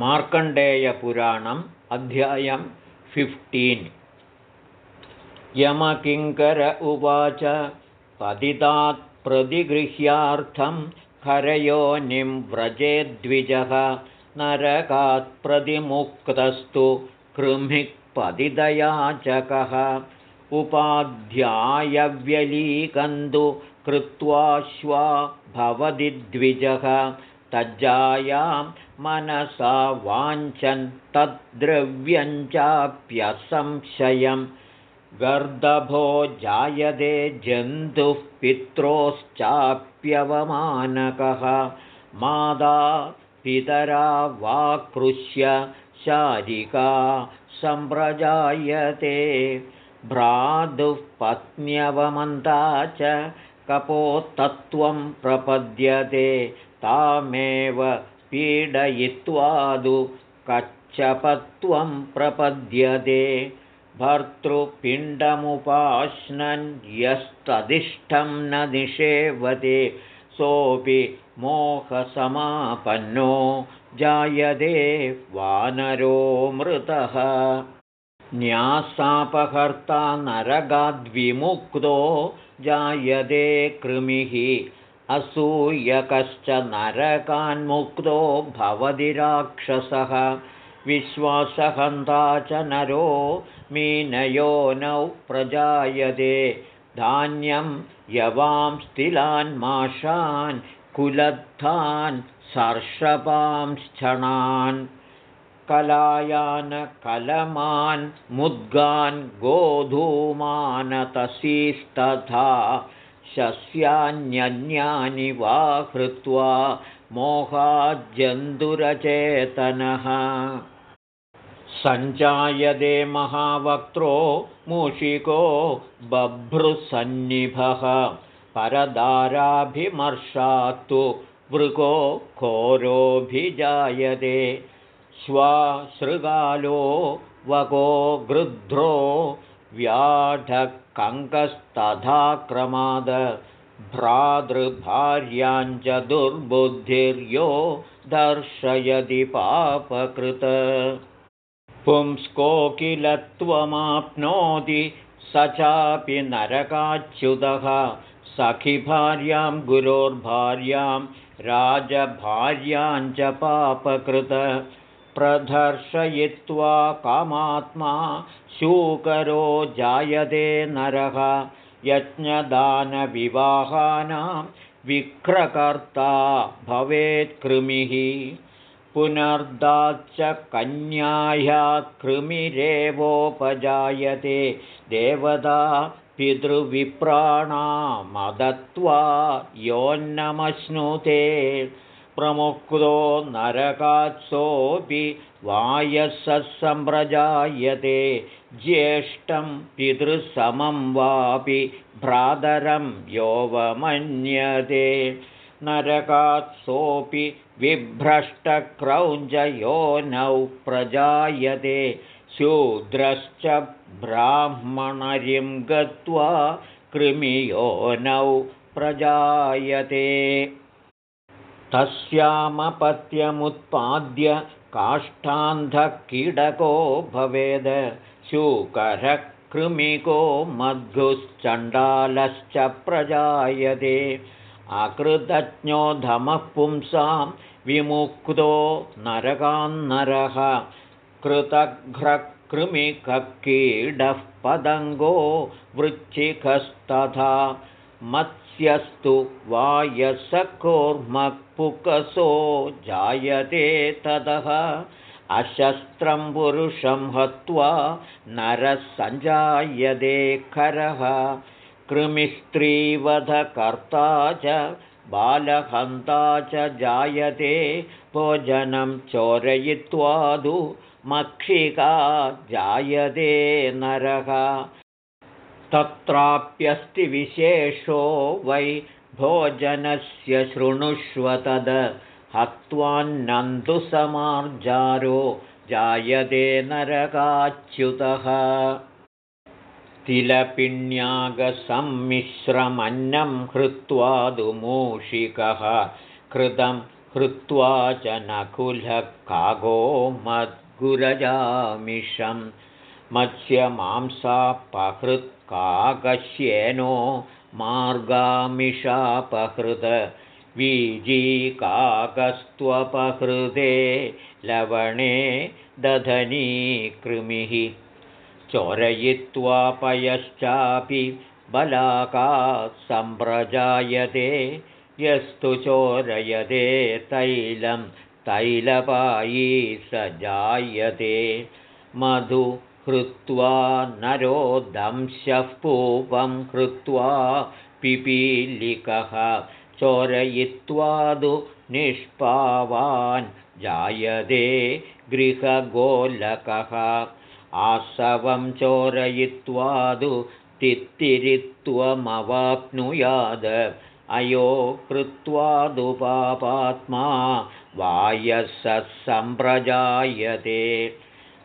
मार्कण्डेयपुराणम् अध्यायं फिफ्टीन् यमकिङ्कर उवाच पतितात् प्रतिगृह्यार्थं हरयोनिं व्रजेद्विजः नरकात् प्रतिमुक्तस्तु कृमिक्पदिदयाचकः उपाध्यायव्यलीकन्दु कृत्वा श्वा भवति द्विजः तज्जायां मनसा वाञ्छन् तद्द्रव्यञ्चाप्यसंशयं गर्दभो जायते जन्तुः पित्रोश्चाप्यवमानकः। मादा पितरा वा कृष्य शारिका सम्प्रजायते। भ्रातुः पत्न्यवमन्ता च कपोत्तत्त्वं प्रपद्यते तामेव पीडयित्वादु कच्छपत्वं प्रपद्यते भर्तृपिण्डमुपाश्नन् यस्तदिष्टं न निषेवते सोऽपि मोहसमापन्नो जायते वानरो मृतः न्यासापहर्ता नरगाद्विमुक्तो जायते कृमिः असूयकश्च नरकान्मुक्तो भवति राक्षसः। विश्वासहन्ता च नरो मीनयोनौ प्रजायते। धान्यं यवां स्थिलान् कुलत्थान् सर्षपांश्चणान् कलायान् कलमान् मुद्गान् गोधूमानतसीस्तथा शस्यान्यन्यानि वा कृत्वा मोहाज्जन्तुरचेतनः। सञ्जायते महावक्त्रो मूषिको बभ्रुसन्निभः। परदाराभिमर्शात्तु वृको घोरोऽभिजायते। श्वासृगालो वको गृध्रो व्याढकङ्कस्तथा क्रमाद भ्रातृभार्याञ्च दुर्बुद्धिर्यो दर्शयति पापकृत। पुंस्कोकिलत्वमाप्नोति स चापि नरकाच्युतः। सखिभार्यां गुरोर्भार्यां राजभार्याञ्च पापकृत प्रदर्शयित्वा कामात्मा शूकरो जायते नरः। यज्ञदानविवाहानां विक्रकर्ता भवेत्कृमिः पुनर्दाच्च कृमिरेवोपजायते। देवता पितृविप्राणामदत्वा योन्नमश्नुते प्रमुक्तो नरकात्सोऽपि वायसः सम्प्रजायते। ज्येष्ठं पितृसमं वापि भ्रातरं योऽवमन्यते। नरकात्सोऽपि विभ्रष्टक्रौञ्जयोनौ प्रजायते। शूद्रश्च ब्राह्मणरिं गत्वा कृमियोनौ प्रजायते तस्यामपत्यमुत्पाद्य काष्ठान्धकीडको भवेद। शूकरः कृमिको मधुश्चण्डालश्च प्रजायते। अकृतज्ञोधमः पुंसां विमुक्तो नरकान्नरः। कृतघ्रकृमिककीडः पदङ्गो वृच्छिकस्तथा मत्स्यस्तु वायसकोर्मपुकसो जायते ततः अशस्त्रं पुरुषं हत्वा नरः सञ्जायते खरः। कृमिस्त्रीवधकर्ता च बालहन्ता च जायते। भोजनं चोरयित्वादु मक्षिका जायते नरः तत्राप्यस्ति विशेषो वै भोजनस्य शृणुष्व तद्। हत्वान्नन्दुसमार्जारो जायते नरकाच्युतः। तिलपिण्यागसम्मिश्रमन्नं हृत्वा दुमूषिकः कृतं हृत्वा च नकुलः कागो मद्गुरजामिषं मत्स्यमांसापहृत्काकश्येनो मार्गामिषापहृत वीजीकाकस्त्वपहृदे लवणे दधनीकृमिः। चोरयित्वा पयश्चापि बलाकात् सम्प्रजायते यस्तु चोरयते तैलं तैलपायी स जायते मधु हृत्वा नरो दंशः पूपं कृत्वा पिपीलिकः चोरयित्वादु निष्पावान् जायते गृहगोलकः। आसवं चोरयित्वादु तित्तिरित्वमवाप्नुयाद। अयो कृत्वादुपापात्मा वायसः सम्प्रजायते।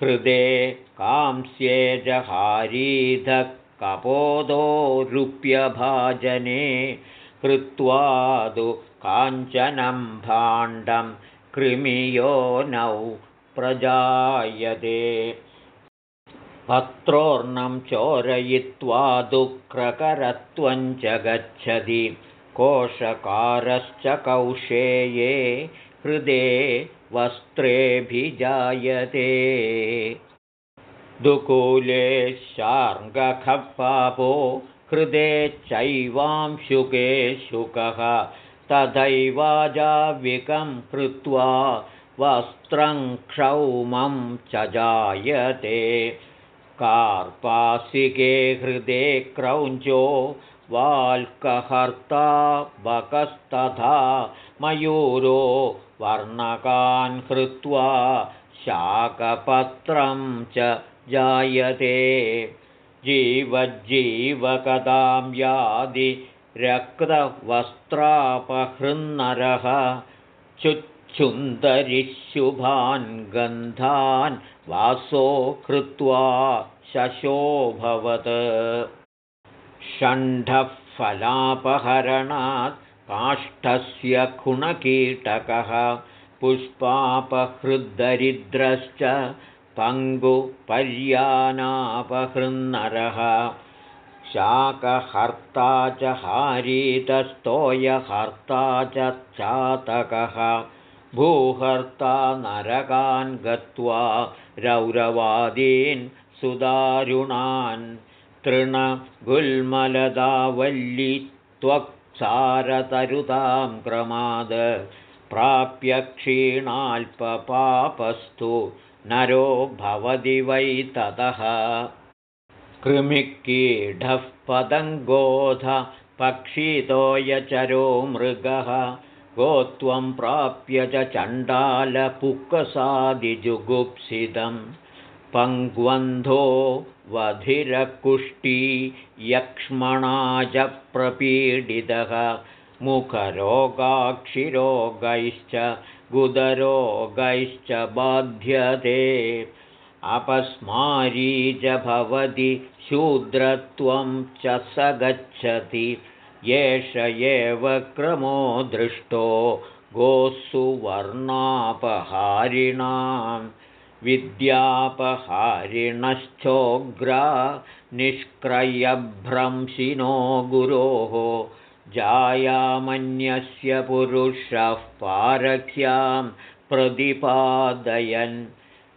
हृदे कांस्ये जहारीधः कपोदो रूप्यभाजने कृत्वादु काञ्चनं भाण्डं कृमियो नौ प्रजायते। पत्रोर्णं चोरयित्वा दुःक्रकरत्वञ्च गच्छति। कोशकारश्च कौशेये हृदे वस्त्रेऽभिजायते दुकूले शार्ङ्गखपापो हृदे चैवांशुके शुकः तथैवाजाविकं कृत्वा वस्त्रं क्षौमं च जायते। कार्पासिके हृदे क्रौञ्चो वाल्कहर्ता बकस्तथा मयूरो वर्णकान् कृत्वा शाकपत्रं च जायते। जीवज्जीवकदां यादि रक्तवस्त्रापहृन्नरः चुच्छुन्दरिशुभान् गन्धान् वासो कृत्वा शशोभवत्। षण्ढफलापहरणात् काष्ठस्य खुणकीटकः पुष्पापहृद्दरिद्रश्च पङ्गुपर्यानापहृन्नरः शाकहर्ता च हारीतस्तोयहर्ता च चातकः भूहर्ता नरकान् गत्वा रौरवादीन् सुदारुणान् तृणगुल्मलदावल्ली त्वक्सारतरुतां क्रमाद प्राप्य क्षीणाल्पपापस्तु नरो भवति वै ततः। कृमिकीढः पदङ्गोध पक्षितोयचरो मृगः। गोत्वं प्राप्य च चण्डालपुक्कसादिजुगुप्सितं। पङ्क्वन्धो वधिरकुष्टी यक्ष्मणा च प्रपीडितः मुखरोगाक्षिरोगैश्च गुदरोगैश्च बाध्यते। अपस्मारी च भवति शूद्रत्वं च स गच्छति। एष एव क्रमो दृष्टो गोस्सु वर्णापहारिणां विद्यापहारिणश्चोग्रा निष्क्रयभ्रंशिनो गुरोः जायामन्यस्य पुरुषः पारख्यां प्रतिपादयन्।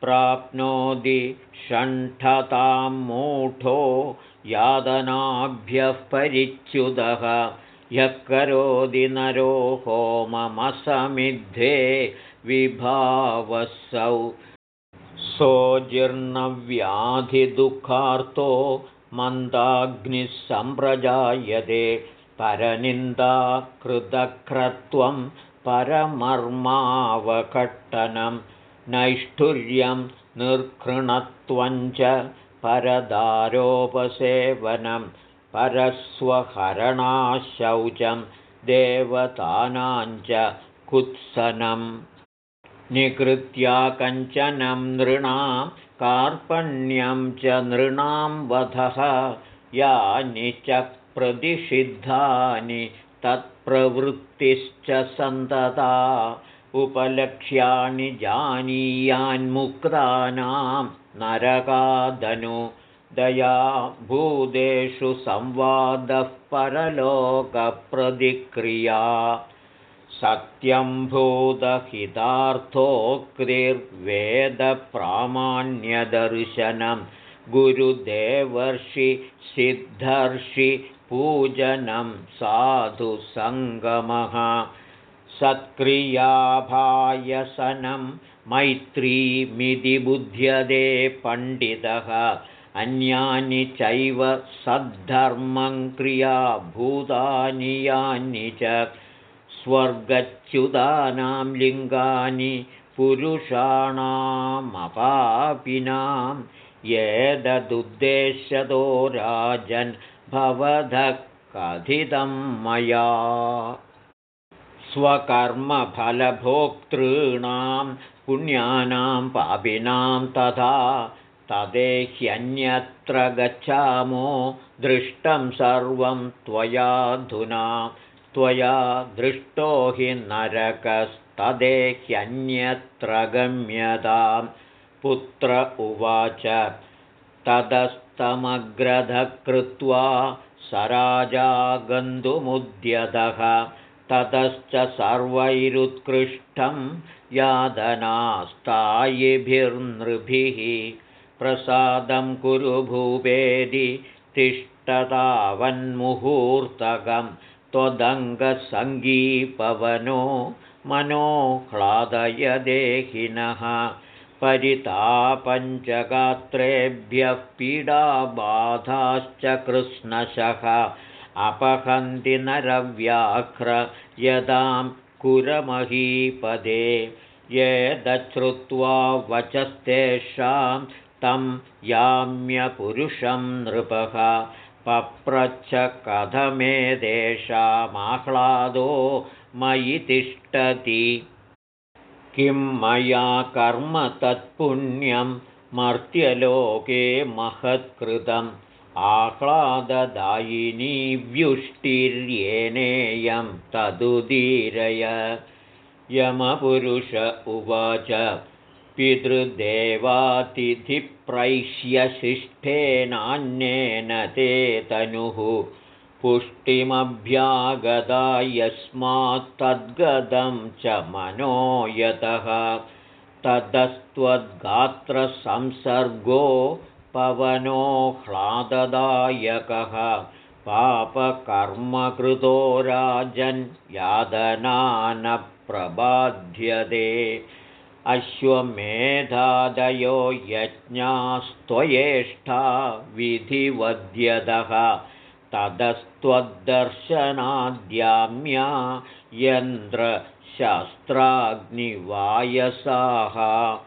प्राप्नोति षण्ठतां मूढो यादनाभ्यः परिच्युतः यः करोति नरो होममसमिद्धे विभावसौ। सोजीर्णव्याधिदुःखार्तो मन्दाग्निः सम्प्रजायते परनिन्दा कृतक्रत्वं परमर्मावकट्टनं नैष्ठुर्यं निर्घृणत्वञ्च परदारोपसेवनं परस्वहरणाशौचं देवतानाञ्च कुत्सनं। निकृत्या कञ्चनं नृणां कार्पण्यं च नृणां वधः यानि च प्रतिषिद्धानि तत्प्रतिषिद्धानि प्रवृत्तिश्च सन्तता उपलक्ष्याणि जानीयान्मुक्तानां नरकादनु दया भूतेषु संवादः परलोकप्रतिक्रिया। सत्यं भूतहितार्थोक्तिर्वेदप्रामाण्यदर्शनं गुरुदेवर्षि सिद्धर्षि पूजनं साधुसङ्गमः सत्क्रियाभायसनं मैत्रीमिति बुध्यदे पण्डितः। अन्यानि चैव सद्धर्मं क्रियाभूतानि यानि च। स्वर्गच्युतानां लिङ्गानि पुरुषाणामपापिनां। येददुद्देश्यतो राजन् भवधः कथितं मया। स्वकर्मफलभोक्तॄणां पुण्यानां पापिनां तथा तदेह्यन्यत्र गच्छामो दृष्टं सर्वं त्वयाधुना त्वया दृष्टो हि नरकस्तदेह्यन्यत्र गम्यतां पुत्र उवाच ततस्तमग्रधः कृत्वा स राजा गन्तुमुद्यतः ततश्च सर्वैरुत्कृष्टं यादनास्तायिभिर्नृभिः प्रसादं कुरु भूपेदि तिष्ठतावन्मुहूर्तकम् त्वदङ्गसङ्गीपवनो मनोह्लादयदेहिनः परितापञ्चगात्रेभ्यः पीडाबाधाश्च कृष्णशः। अपहन्ति नरव्याघ्र यदां कुरमहीपदे। ये दच्छ्रुत्वा वचस्तेषां तं याम्यपुरुषं नृपः। पप्रच्छ कथमेतेषामाह्लादो मयि तिष्ठति किं मया कर्म तत्पुण्यं मर्त्यलोके महत्कृतम्? आह्लाददायिनी व्युष्टिर्येनेयं तदुदीरय। यमपुरुष उवाच पितृदेवातिथिप्रैष्यशिष्ठेनान्येन ते तनुः पुष्टिमभ्यागदा यस्मात्तद्गतं च मनो यतः ततस्त्वद्गात्रसंसर्गो पवनोह्लाददायकः पापकर्मकृतो राजन् यादनानप्रबाध्यते। अश्वमेधादयो यज्ञास्त्वयेष्ठा विधिवद्यतः ततस्त्वद्दर्शनाद्याम्या यन्द्रशस्त्राग्निवायसाः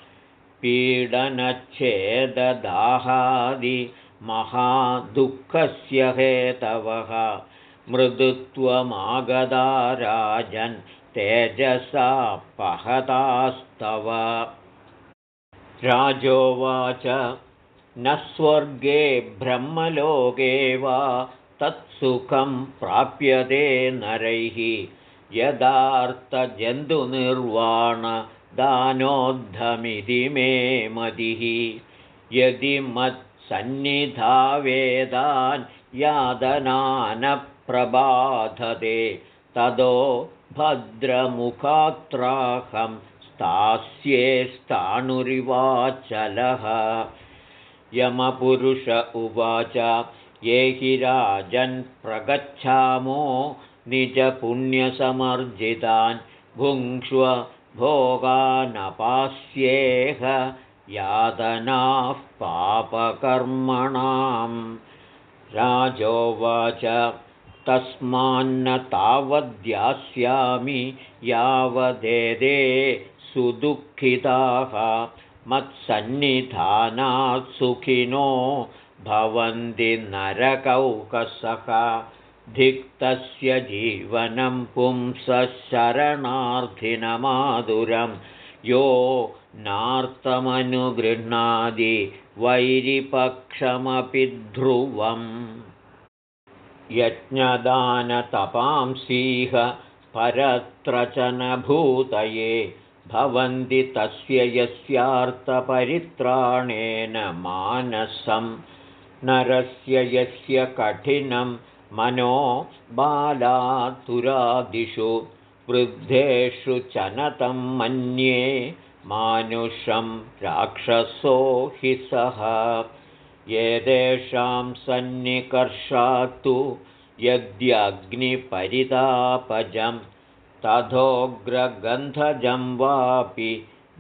पीडनच्छेददाहादिमहादुःखस्य हेतवः। मृदुत्वमागदा राजन् तेजसा पहतास्तव। राजोवाच न स्वर्गे ब्रह्मलोके वा तत्सुखं प्राप्यते नरैः। यदार्थजन्तुनिर्वाणदानोद्धमिति मे मतिः। यदि मत्सन्निधावेदान् यादनानप्रबाधते तदो भद्रमुखात्राहं स्थास्ये स्थाणुरिवाचलः। यमपुरुष उवाच ये हि राजन् प्रगच्छामो निजपुण्यसमर्जितान् भुङ्क्ष्व भोगानपास्येह यातनाः पापकर्मणां राजोवाच तस्मान्न तावद्यास्यामि यावदेदे सुदुःखिताः मत्सन्निधानात् सुखिनो भवन्ति नरकौकसः। धिक्तस्य जीवनं पुंसशरणार्थिनमाधुरं। यो नार्तमनुगृह्णादि वैरिपक्षमपि ध्रुवम्। यज्ञदानतपांसीह परत्र च न भूतये भवन्ति तस्य यस्यार्थपरित्राणेन मानसं नरस्य यस्य कठिनं मनो बालातुरादिषु वृद्धेषु च नतं मन्ये मानुषं राक्षसो हि सः। एतेषां सन्निकर्षात्तु यद्यग्निपरितापजं तथोग्रगन्धजं वापि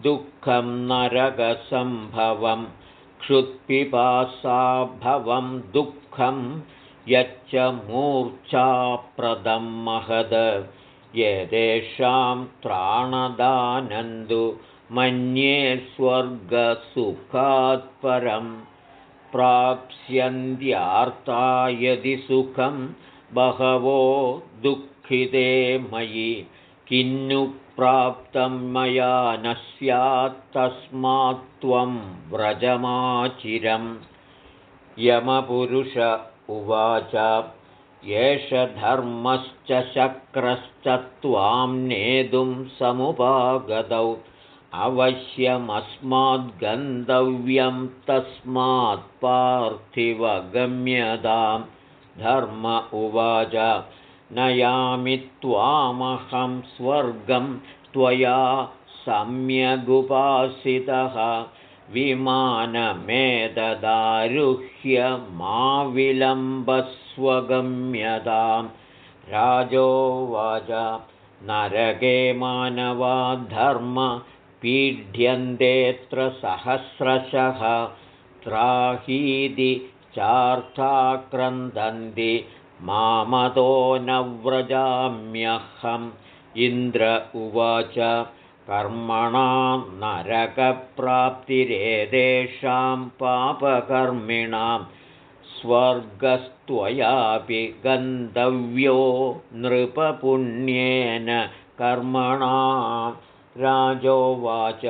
दुःखं नरकसम्भवं क्षुत्पिपासाभवं दुःखं यच्च मूर्च्छाप्रदं महद। एतेषां त्राणदानन्दु मन्ये स्वर्गसुखात्परं प्राप्स्यन्त्यार्ता यदि सुखं बहवो दुःखिते मयि। किन्नु प्राप्तं मया न स्यात् त्वं व्रजमाचिरं यमपुरुष उवाच एष धर्मश्च शक्रश्च त्वां नेतुं समुपागतौ। अवश्यमस्माद्गन्तव्यं तस्मात् पार्थिवगम्यतां। धर्म उवाच नयामि त्वामहं स्वर्गं त्वया सम्यगुपासितः। विमानमेतदारुह्य मा विलम्बस्वगम्यतां राजोवाच नरके मानवा धर्म पीड्यन्तेऽत्र सहस्रशः। त्राहीति चार्थाक्रन्दन्ति मामतो न व्रजाम्यहम् इन्द्र उवाच कर्मणां नरकप्राप्तिरेतेषां पापकर्मिणां स्वर्गस्त्वयापि गन्तव्यो नृपपुण्येन कर्मणा राजोवाच।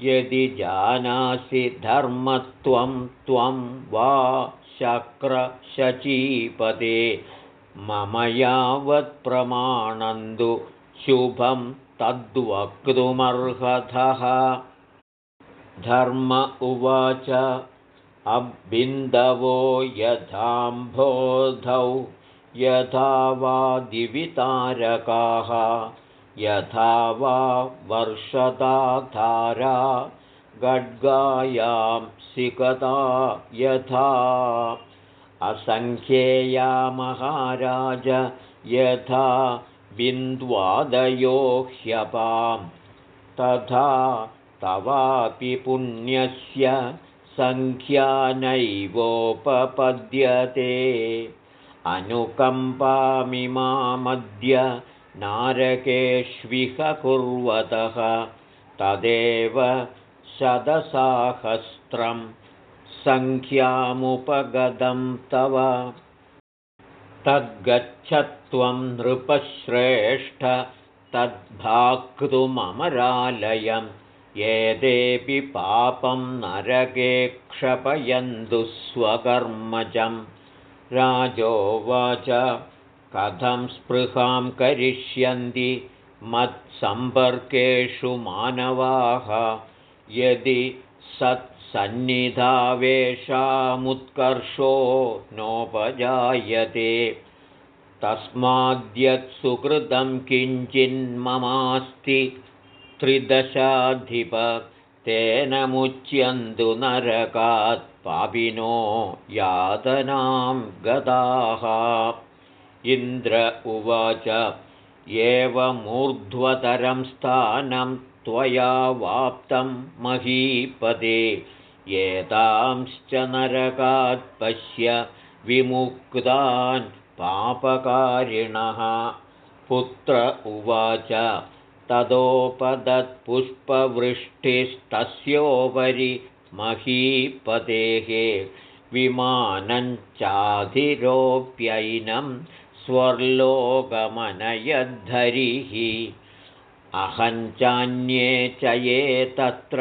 यदि जानासि धर्मत्वं त्वं वा शक्रशचीपदे मम यावत्प्रमाणन्तु शुभं तद्वक्तुमर्हतः। धर्म उवाच। अबिन्दवो यथाम्भोधौ। यथा वा दिवितारकाः यथा वा वर्षदाधारा गड्गायां सिकता यथा। असङ्ख्येया महाराज यथा बिन्द्वादयो ह्यपां। तथा तवापि पुण्यस्य सङ्ख्या नैवोपपद्यते। अनुकम्पामिमामद्य नारकेष्विह कुर्वतः। तदेव शतसाहस्रं सङ्ख्यामुपगतं तव। तद्गच्छत्वं नृपश्रेष्ठ तद्भाक्तुममरालयं एतेऽपि पापं नरके क्षपयन्तु स्वकर्मजं राजोवाच कथं स्पृहां करिष्यन्ति मत्सम्पर्केषु मानवाः यदि सत्सन्निधावेषामुत्कर्षो नोपजायते तस्माद्यत्सुकृतं किञ्चिन्ममास्ति त्रिदशाधिप तेन मुच्यन्तु नरकात् पापिनो यातनां गताः इन्द्र उवाच एवमूर्ध्वतरं स्थानं त्वया वाप्तं महीपदे एतांश्च नरकात् पश्य विमुक्तान् पापकारिणः। पुत्र उवाच ततोपदत्पुष्पवृष्टिस्तस्योपरि महीपतेः विमानञ्चाधिरोप्यैनं स्वर्लोकमनयद्धरिः अहञ्चान्ये च ये तत्र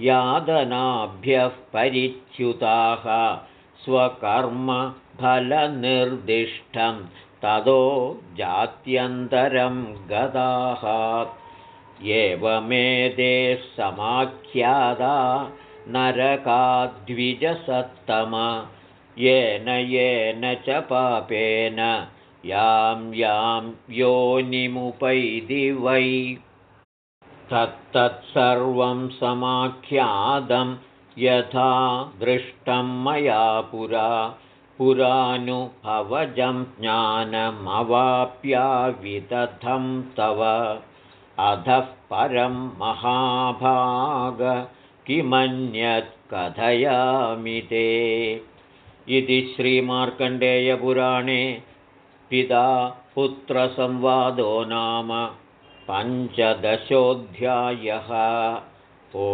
यादनाभ्यः परिच्युताः स्वकर्मफलनिर्दिष्टं ततो जात्यन्तरं गदाः। एवमेते समाख्यादा नरकाद्विजसत्तम येन येन च पापेन यां यां योनिमुपैति वै। तत्तत्सर्वं समाख्यातं यथा दृष्टं मया पुरा। पुरानुभवजं ज्ञानमवाप्याविदधं तव। अधः परं महाभाग किमन्यत् कथयामि ते। इति श्रीमार्कण्डेयपुराणे पिता पुत्रसंवादो नाम पञ्चदशोऽध्यायः। ओ